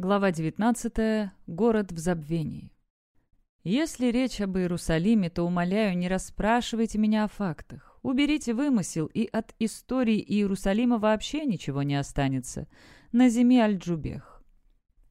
Глава 19. Город в забвении. Если речь об Иерусалиме, то, умоляю, не расспрашивайте меня о фактах. Уберите вымысел, и от истории Иерусалима вообще ничего не останется. На зиме Аль-Джубех.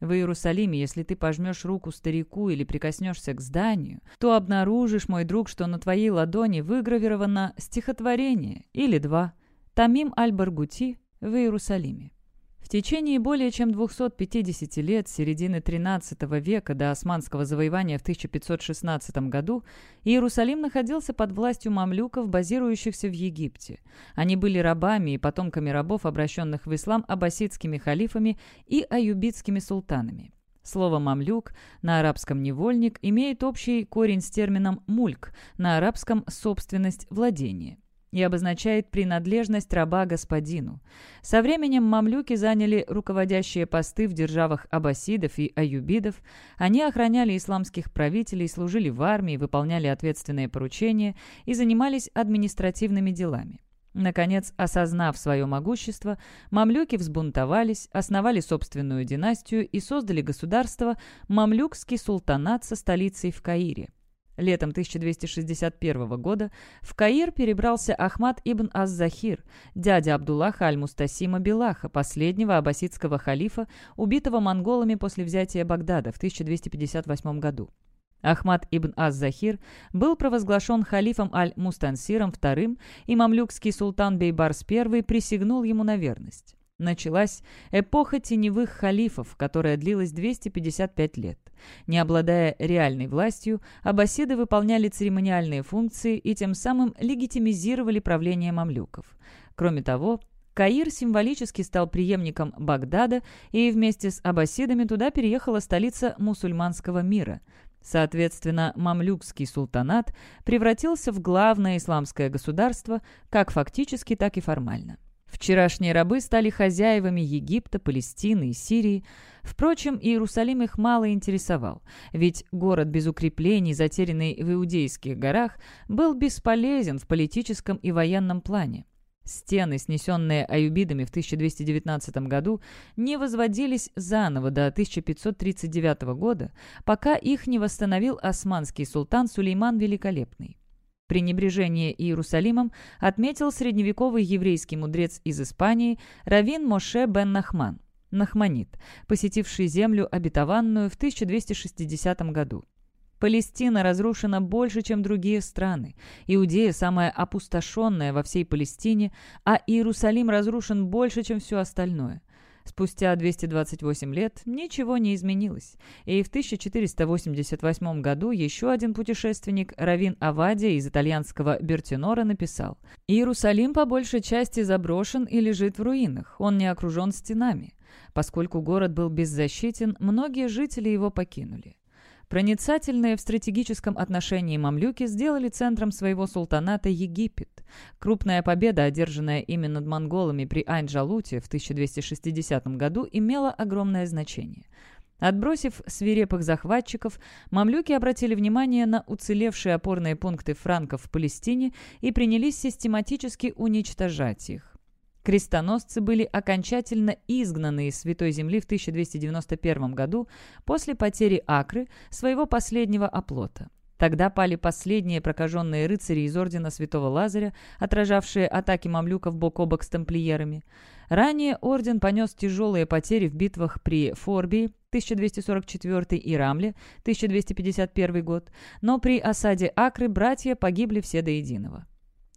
В Иерусалиме, если ты пожмешь руку старику или прикоснешься к зданию, то обнаружишь, мой друг, что на твоей ладони выгравировано стихотворение или два «Тамим Аль-Баргути в Иерусалиме». Течение более чем 250 лет, с середины XIII века до османского завоевания в 1516 году, Иерусалим находился под властью мамлюков, базирующихся в Египте. Они были рабами и потомками рабов, обращенных в ислам аббасидскими халифами и аюбитскими султанами. Слово «мамлюк» на арабском «невольник» имеет общий корень с термином «мульк», на арабском «собственность, владение» и обозначает принадлежность раба господину. Со временем мамлюки заняли руководящие посты в державах аббасидов и аюбидов. Они охраняли исламских правителей, служили в армии, выполняли ответственные поручения и занимались административными делами. Наконец, осознав свое могущество, мамлюки взбунтовались, основали собственную династию и создали государство Мамлюкский султанат со столицей в Каире – Летом 1261 года в Каир перебрался Ахмад ибн Аз-Захир, дядя Абдуллаха аль-Мустасима Белаха, последнего аббасидского халифа, убитого монголами после взятия Багдада в 1258 году. Ахмад ибн Аз-Захир был провозглашен халифом аль-Мустансиром II, и мамлюкский султан Бейбарс I присягнул ему на верность. Началась эпоха теневых халифов, которая длилась 255 лет. Не обладая реальной властью, аббасиды выполняли церемониальные функции и тем самым легитимизировали правление мамлюков. Кроме того, Каир символически стал преемником Багдада, и вместе с аббасидами туда переехала столица мусульманского мира. Соответственно, мамлюкский султанат превратился в главное исламское государство как фактически, так и формально. Вчерашние рабы стали хозяевами Египта, Палестины и Сирии. Впрочем, Иерусалим их мало интересовал, ведь город без укреплений, затерянный в Иудейских горах, был бесполезен в политическом и военном плане. Стены, снесенные аюбидами в 1219 году, не возводились заново до 1539 года, пока их не восстановил османский султан Сулейман Великолепный. Пренебрежение Иерусалимом отметил средневековый еврейский мудрец из Испании Равин Моше бен Нахман, Нахманит, посетивший землю обетованную в 1260 году. Палестина разрушена больше, чем другие страны. Иудея самая опустошенная во всей Палестине, а Иерусалим разрушен больше, чем все остальное. Спустя 228 лет ничего не изменилось, и в 1488 году еще один путешественник, Равин Авадия из итальянского Бертинора, написал «Иерусалим по большей части заброшен и лежит в руинах, он не окружен стенами. Поскольку город был беззащитен, многие жители его покинули. Проницательные в стратегическом отношении мамлюки сделали центром своего султаната Египет. Крупная победа, одержанная ими над монголами при Айн-Джалуте в 1260 году, имела огромное значение. Отбросив свирепых захватчиков, мамлюки обратили внимание на уцелевшие опорные пункты франков в Палестине и принялись систематически уничтожать их. Крестоносцы были окончательно изгнаны из Святой Земли в 1291 году после потери Акры, своего последнего оплота. Тогда пали последние прокаженные рыцари из ордена Святого Лазаря, отражавшие атаки мамлюков бок о бок с тамплиерами. Ранее орден понес тяжелые потери в битвах при Форбии 1244 и Рамле 1251 год, но при осаде Акры братья погибли все до единого.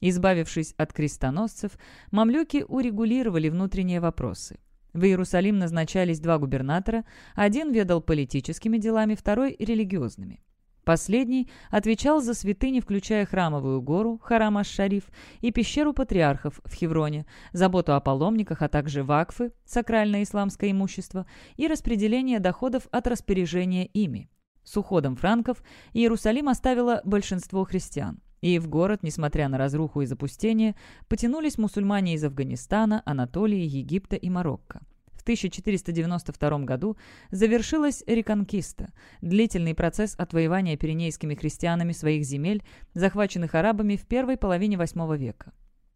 Избавившись от крестоносцев, мамлюки урегулировали внутренние вопросы. В Иерусалим назначались два губернатора, один ведал политическими делами, второй – религиозными. Последний отвечал за святыни, включая храмовую гору, Харам аш-Шариф, и пещеру патриархов в Хевроне, заботу о паломниках, а также вакфы, сакральное исламское имущество, и распределение доходов от распоряжения ими. С уходом франков Иерусалим оставило большинство христиан. И в город, несмотря на разруху и запустение, потянулись мусульмане из Афганистана, Анатолии, Египта и Марокко. В 1492 году завершилась реконкиста, длительный процесс отвоевания пиренейскими христианами своих земель, захваченных арабами в первой половине VIII века.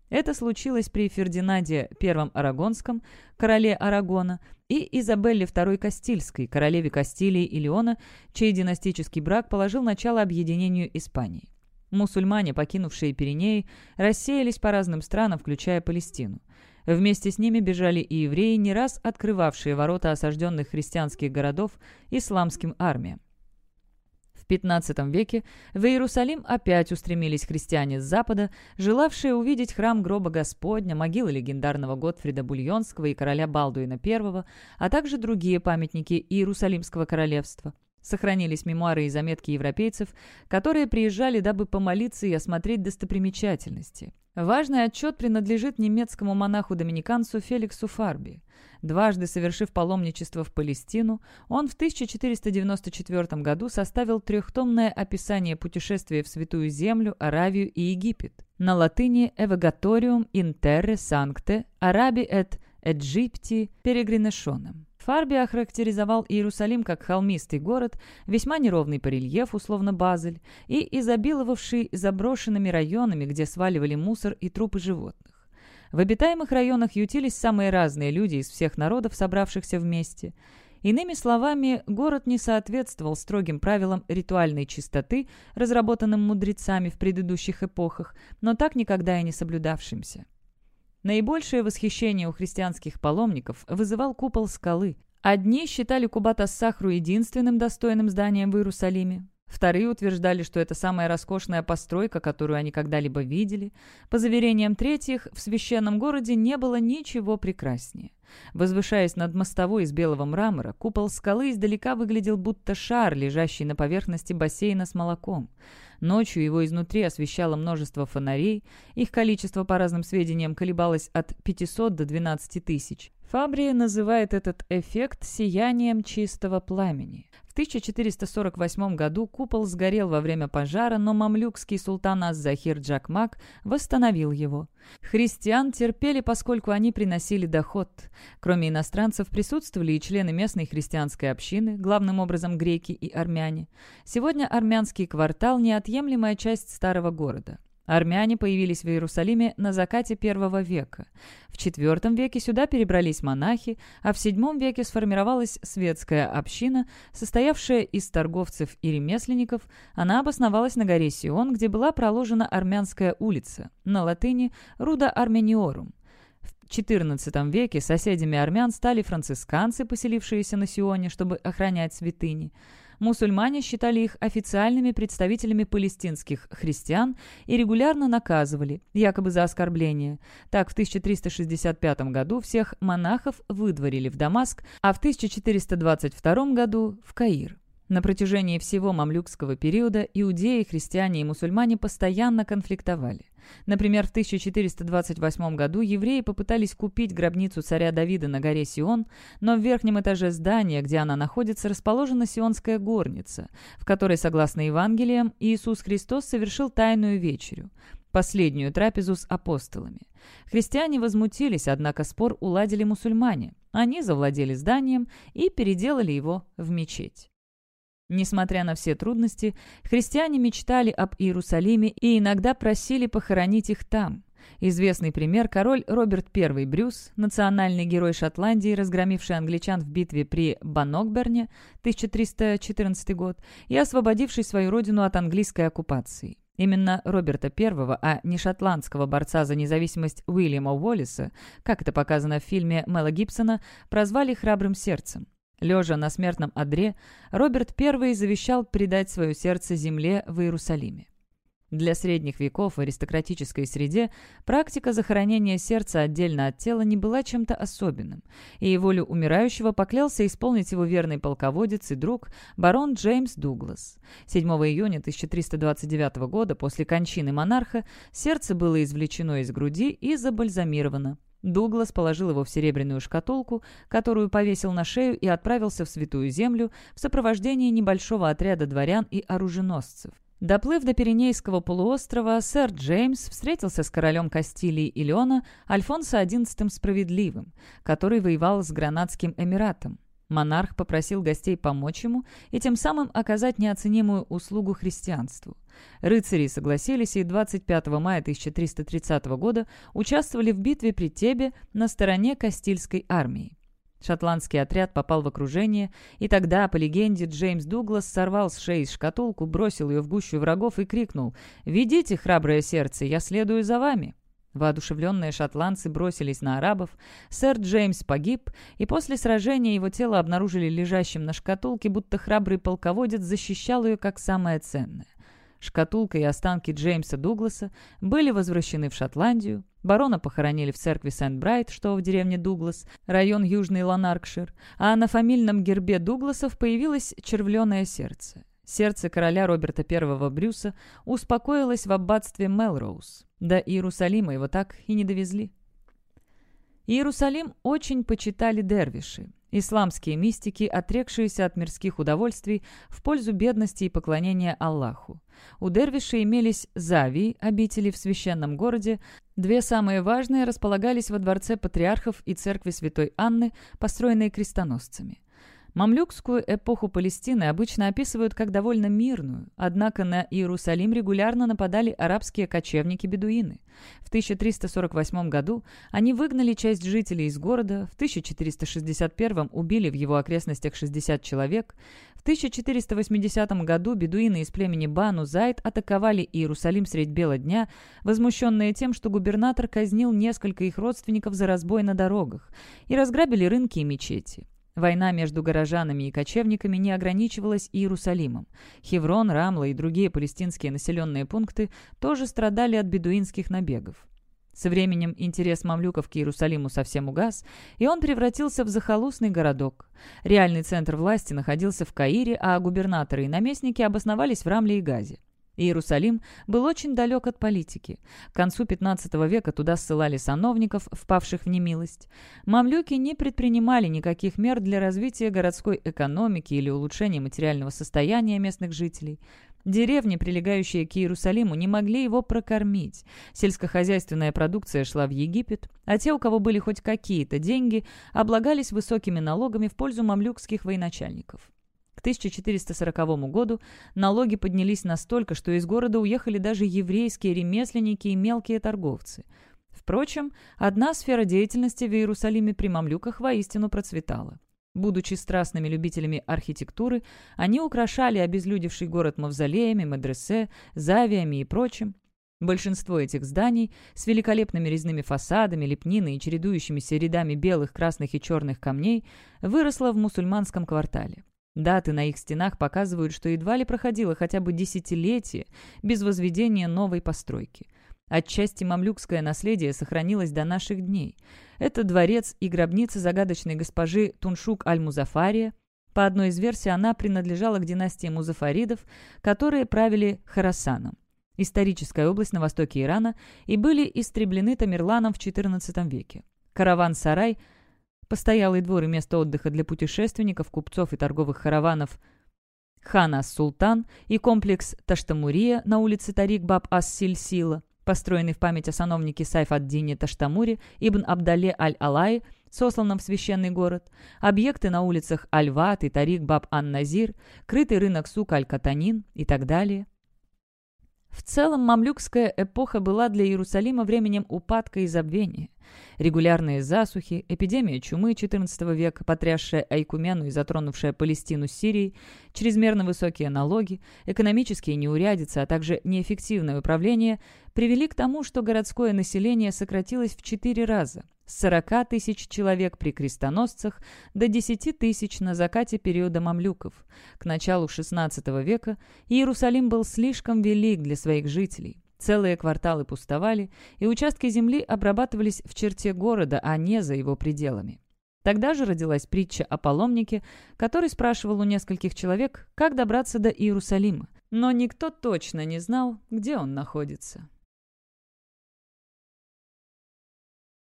Это случилось при Фердинанде I Арагонском, короле Арагона, и Изабелле II Кастильской, королеве Кастилии и Леона, чей династический брак положил начало объединению Испании. Мусульмане, покинувшие Пиренеи, рассеялись по разным странам, включая Палестину. Вместе с ними бежали и евреи, не раз открывавшие ворота осажденных христианских городов исламским армиям. В XV веке в Иерусалим опять устремились христиане с запада, желавшие увидеть храм гроба Господня, могилы легендарного Готфрида Бульонского и короля Балдуина I, а также другие памятники Иерусалимского королевства. Сохранились мемуары и заметки европейцев, которые приезжали, дабы помолиться и осмотреть достопримечательности. Важный отчет принадлежит немецкому монаху-доминиканцу Феликсу Фарби. Дважды совершив паломничество в Палестину, он в 1494 году составил трехтомное описание путешествия в Святую Землю, Аравию и Египет. На латыни «Evogatorium in terre sancte Arabi et Egypti peregrination». Фарби охарактеризовал Иерусалим как холмистый город, весьма неровный по рельефу, условно Базель, и изобиловавший заброшенными районами, где сваливали мусор и трупы животных. В обитаемых районах ютились самые разные люди из всех народов, собравшихся вместе. Иными словами, город не соответствовал строгим правилам ритуальной чистоты, разработанным мудрецами в предыдущих эпохах, но так никогда и не соблюдавшимся. Наибольшее восхищение у христианских паломников вызывал купол скалы. Одни считали Кубат-ас-Сахру единственным достойным зданием в Иерусалиме. Вторые утверждали, что это самая роскошная постройка, которую они когда-либо видели. По заверениям третьих, в священном городе не было ничего прекраснее. Возвышаясь над мостовой из белого мрамора, купол скалы издалека выглядел будто шар, лежащий на поверхности бассейна с молоком. Ночью его изнутри освещало множество фонарей, их количество, по разным сведениям, колебалось от 500 до 12 тысяч. Фабрия называет этот эффект сиянием чистого пламени. В 1448 году купол сгорел во время пожара, но мамлюкский султан Аз-Захир Джакмак восстановил его. Христиан терпели, поскольку они приносили доход. Кроме иностранцев присутствовали и члены местной христианской общины, главным образом греки и армяне. Сегодня армянский квартал – неотъемлемая часть старого города. Армяне появились в Иерусалиме на закате первого века. В IV веке сюда перебрались монахи, а в VII веке сформировалась светская община, состоявшая из торговцев и ремесленников. Она обосновалась на горе Сион, где была проложена Армянская улица, на латыни «Руда Армениорум». В XIV веке соседями армян стали францисканцы, поселившиеся на Сионе, чтобы охранять святыни мусульмане считали их официальными представителями палестинских христиан и регулярно наказывали, якобы за оскорбление. Так, в 1365 году всех монахов выдворили в Дамаск, а в 1422 году – в Каир. На протяжении всего мамлюкского периода иудеи, христиане и мусульмане постоянно конфликтовали. Например, в 1428 году евреи попытались купить гробницу царя Давида на горе Сион, но в верхнем этаже здания, где она находится, расположена Сионская горница, в которой, согласно Евангелиям, Иисус Христос совершил тайную вечерю последнюю трапезу с апостолами. Христиане возмутились, однако спор уладили мусульмане. Они завладели зданием и переделали его в мечеть. Несмотря на все трудности, христиане мечтали об Иерусалиме и иногда просили похоронить их там. Известный пример – король Роберт I Брюс, национальный герой Шотландии, разгромивший англичан в битве при Баннокберне 1314 год и освободивший свою родину от английской оккупации. Именно Роберта I, а не шотландского борца за независимость Уильяма Уоллиса, как это показано в фильме Мела Гибсона, прозвали «храбрым сердцем». Лежа на смертном одре, Роберт I завещал предать свое сердце земле в Иерусалиме. Для средних веков в аристократической среде практика захоронения сердца отдельно от тела не была чем-то особенным, и волю умирающего поклялся исполнить его верный полководец и друг барон Джеймс Дуглас. 7 июня 1329 года после кончины монарха сердце было извлечено из груди и забальзамировано. Дуглас положил его в серебряную шкатулку, которую повесил на шею и отправился в Святую Землю в сопровождении небольшого отряда дворян и оруженосцев. Доплыв до Пиренейского полуострова, сэр Джеймс встретился с королем Кастилии и Леона Альфонсо XI Справедливым, который воевал с Гранадским Эмиратом. Монарх попросил гостей помочь ему и тем самым оказать неоценимую услугу христианству. Рыцари согласились и 25 мая 1330 года участвовали в битве при Тебе на стороне Кастильской армии. Шотландский отряд попал в окружение, и тогда, по легенде, Джеймс Дуглас сорвал с шеи шкатулку, бросил ее в гущу врагов и крикнул «Ведите, храброе сердце, я следую за вами!» Воодушевленные шотландцы бросились на арабов, сэр Джеймс погиб, и после сражения его тело обнаружили лежащим на шкатулке, будто храбрый полководец защищал ее как самое ценное. Шкатулка и останки Джеймса Дугласа были возвращены в Шотландию, барона похоронили в церкви Сент-Брайт, что в деревне Дуглас, район Южный Ланаркшир, а на фамильном гербе Дугласов появилось червленое сердце. Сердце короля Роберта I Брюса успокоилось в аббатстве Мелроуз. До Иерусалима его так и не довезли. Иерусалим очень почитали дервиши, исламские мистики, отрекшиеся от мирских удовольствий в пользу бедности и поклонения Аллаху. У дервишей имелись завии, обители в священном городе, две самые важные располагались во дворце патриархов и церкви святой Анны, построенной крестоносцами. Мамлюкскую эпоху Палестины обычно описывают как довольно мирную, однако на Иерусалим регулярно нападали арабские кочевники-бедуины. В 1348 году они выгнали часть жителей из города, в 1461 убили в его окрестностях 60 человек, в 1480 году бедуины из племени Бану Зайд атаковали Иерусалим средь бела дня, возмущенные тем, что губернатор казнил несколько их родственников за разбой на дорогах, и разграбили рынки и мечети. Война между горожанами и кочевниками не ограничивалась Иерусалимом. Хеврон, Рамла и другие палестинские населенные пункты тоже страдали от бедуинских набегов. Со временем интерес мамлюков к Иерусалиму совсем угас, и он превратился в захолустный городок. Реальный центр власти находился в Каире, а губернаторы и наместники обосновались в Рамле и Газе. Иерусалим был очень далек от политики. К концу XV века туда ссылали сановников, впавших в немилость. Мамлюки не предпринимали никаких мер для развития городской экономики или улучшения материального состояния местных жителей. Деревни, прилегающие к Иерусалиму, не могли его прокормить. Сельскохозяйственная продукция шла в Египет, а те, у кого были хоть какие-то деньги, облагались высокими налогами в пользу мамлюкских военачальников. К 1440 году налоги поднялись настолько, что из города уехали даже еврейские ремесленники и мелкие торговцы. Впрочем, одна сфера деятельности в Иерусалиме при мамлюках воистину процветала. Будучи страстными любителями архитектуры, они украшали обезлюдевший город мавзолеями, медресе, завиями и прочим. Большинство этих зданий с великолепными резными фасадами, лепниной и чередующимися рядами белых, красных и черных камней выросло в мусульманском квартале. Даты на их стенах показывают, что едва ли проходило хотя бы десятилетие без возведения новой постройки. Отчасти мамлюкское наследие сохранилось до наших дней. Это дворец и гробница загадочной госпожи Туншук Аль-Музафария. По одной из версий она принадлежала к династии музафаридов, которые правили Харасаном историческая область на востоке Ирана, и были истреблены Тамерланом в XIV веке. Караван-сарай – Постоялый двор и место отдыха для путешественников, купцов и торговых караванов Хана Султан и комплекс Таштамурия на улице Тарик Баб Ас-Сильсила, построенный в память о сановнике Сайф ад-Дине Таштамури Ибн Абдале Аль-Алай, сосланном в священный город, объекты на улицах Аль-Ват и Тарик Баб Ан-Назир, крытый рынок Сук Аль-Катанин и так далее. В целом, мамлюкская эпоха была для Иерусалима временем упадка и забвения. Регулярные засухи, эпидемия чумы XIV века, потрясшая Айкумену и затронувшая Палестину с Сирией, чрезмерно высокие налоги, экономические неурядицы, а также неэффективное управление привели к тому, что городское население сократилось в четыре раза – с 40 тысяч человек при крестоносцах до 10 тысяч на закате периода мамлюков. К началу XVI века Иерусалим был слишком велик для своих жителей. Целые кварталы пустовали, и участки земли обрабатывались в черте города, а не за его пределами. Тогда же родилась притча о паломнике, который спрашивал у нескольких человек, как добраться до Иерусалима, но никто точно не знал, где он находится.